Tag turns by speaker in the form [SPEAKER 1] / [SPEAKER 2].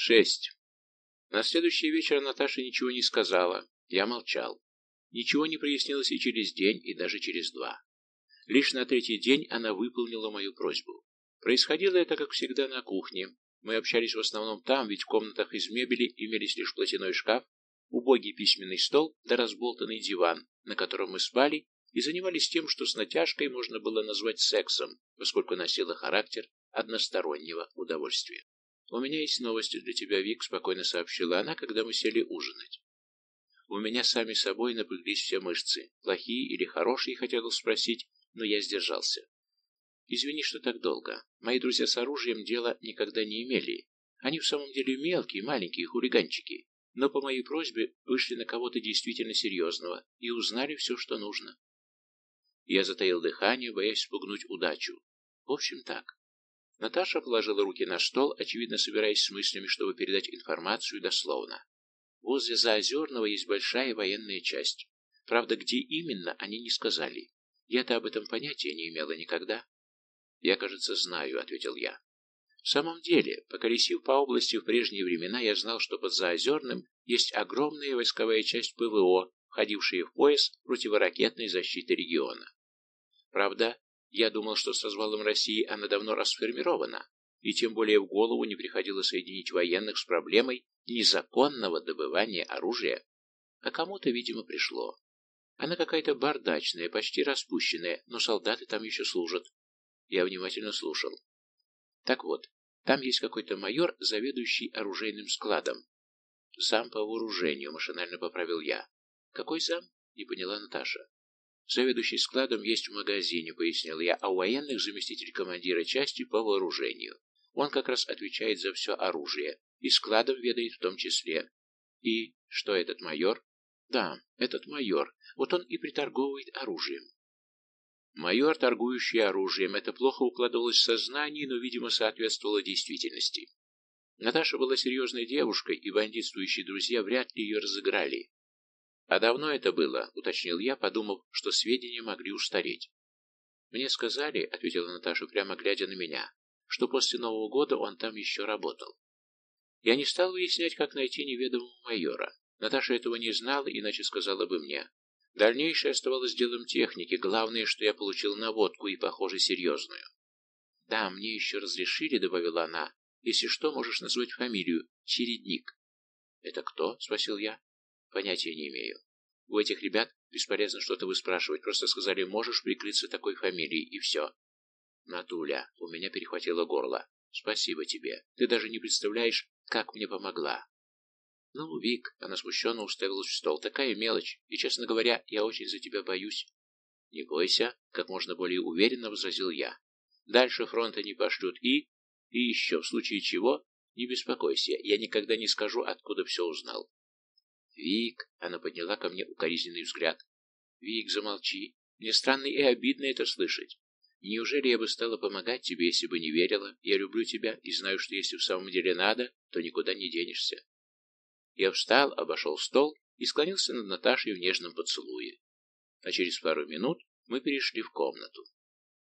[SPEAKER 1] Шесть. На следующий вечер Наташа ничего не сказала. Я молчал. Ничего не прояснилось и через день, и даже через два. Лишь на третий день она выполнила мою просьбу. Происходило это, как всегда, на кухне. Мы общались в основном там, ведь в комнатах из мебели имелись лишь платяной шкаф, убогий письменный стол да разболтанный диван, на котором мы спали и занимались тем, что с натяжкой можно было назвать сексом, поскольку носило характер одностороннего удовольствия. «У меня есть новости для тебя, Вик», — спокойно сообщила она, когда мы сели ужинать. У меня сами собой напряглись все мышцы. Плохие или хорошие, хотел спросить, но я сдержался. Извини, что так долго. Мои друзья с оружием дела никогда не имели. Они в самом деле мелкие, маленькие хулиганчики, но по моей просьбе вышли на кого-то действительно серьезного и узнали все, что нужно. Я затаил дыхание, боясь спугнуть удачу. В общем, так. Наташа положила руки на стол, очевидно собираясь с мыслями, чтобы передать информацию дословно. Возле Заозерного есть большая военная часть. Правда, где именно, они не сказали. Я-то об этом понятия не имела никогда. «Я, кажется, знаю», — ответил я. В самом деле, поколесив по области в прежние времена, я знал, что под Заозерным есть огромная войсковая часть ПВО, входившая в пояс противоракетной защиты региона. Правда, я думал, что с развалом России она давно расформирована, и тем более в голову не приходило соединить военных с проблемой незаконного добывания оружия. А кому-то, видимо, пришло. Она какая-то бардачная, почти распущенная, но солдаты там еще служат. Я внимательно слушал. Так вот, там есть какой-то майор, заведующий оружейным складом. Зам по вооружению, машинально поправил я. Какой зам? Не поняла Наташа. Заведующий складом есть в магазине, пояснил я, а у военных заместитель командира части по вооружению. Он как раз отвечает за все оружие, и складом ведает в том числе. И что этот майор? Да, этот майор. Вот он и приторговывает оружием. Майор, торгующий оружием, это плохо укладывалось в сознание, но, видимо, соответствовало действительности. Наташа была серьезной девушкой, и бандитствующие друзья вряд ли ее разыграли. «А давно это было?» — уточнил я, подумав, что сведения могли устареть. «Мне сказали», — ответила Наташа, прямо глядя на меня, что после Нового года он там еще работал. Я не стал выяснять, как найти неведомого майора. Наташа этого не знала, иначе сказала бы мне. Дальнейшее оставалось делом техники, главное, что я получил наводку и, похоже, серьезную. «Да, мне еще разрешили», — добавила она, — «если что, можешь назвать фамилию. Чередник». «Это кто?» — спросил я. «Понятия не имею. У этих ребят бесполезно что-то выспрашивать, просто сказали, можешь прикрыться такой фамилией, и все». «Натуля, у меня перехватило горло. Спасибо тебе. Ты даже не представляешь, как мне помогла. «Ну, Вик», — она смущенно уставилась в стол, — «такая мелочь, и, честно говоря, я очень за тебя боюсь». «Не бойся», — как можно более уверенно возразил я. «Дальше фронта не пошлют и... И еще, в случае чего, не беспокойся, я никогда не скажу, откуда все узнал». «Вик», — она подняла ко мне укоризненный взгляд. «Вик, замолчи. Мне странно и обидно это слышать. Неужели я бы стала помогать тебе, если бы не верила? Я люблю тебя и знаю, что если в самом деле надо, то никуда не денешься. Я встал, обошел стол и склонился над Наташей в нежном поцелуе. А через пару минут мы перешли в комнату.